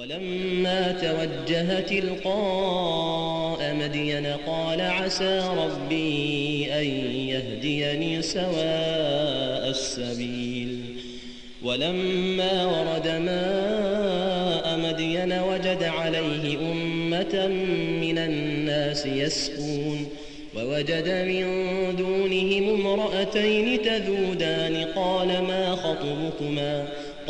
ولما توجه تلقاء مدين قال عسى ربي أن يهديني سواء السبيل. ولما ورد ماء مدين وجد عليه أمة من الناس يسكون ووجد من دونهم امرأتين تذودان قال ما خطبكما؟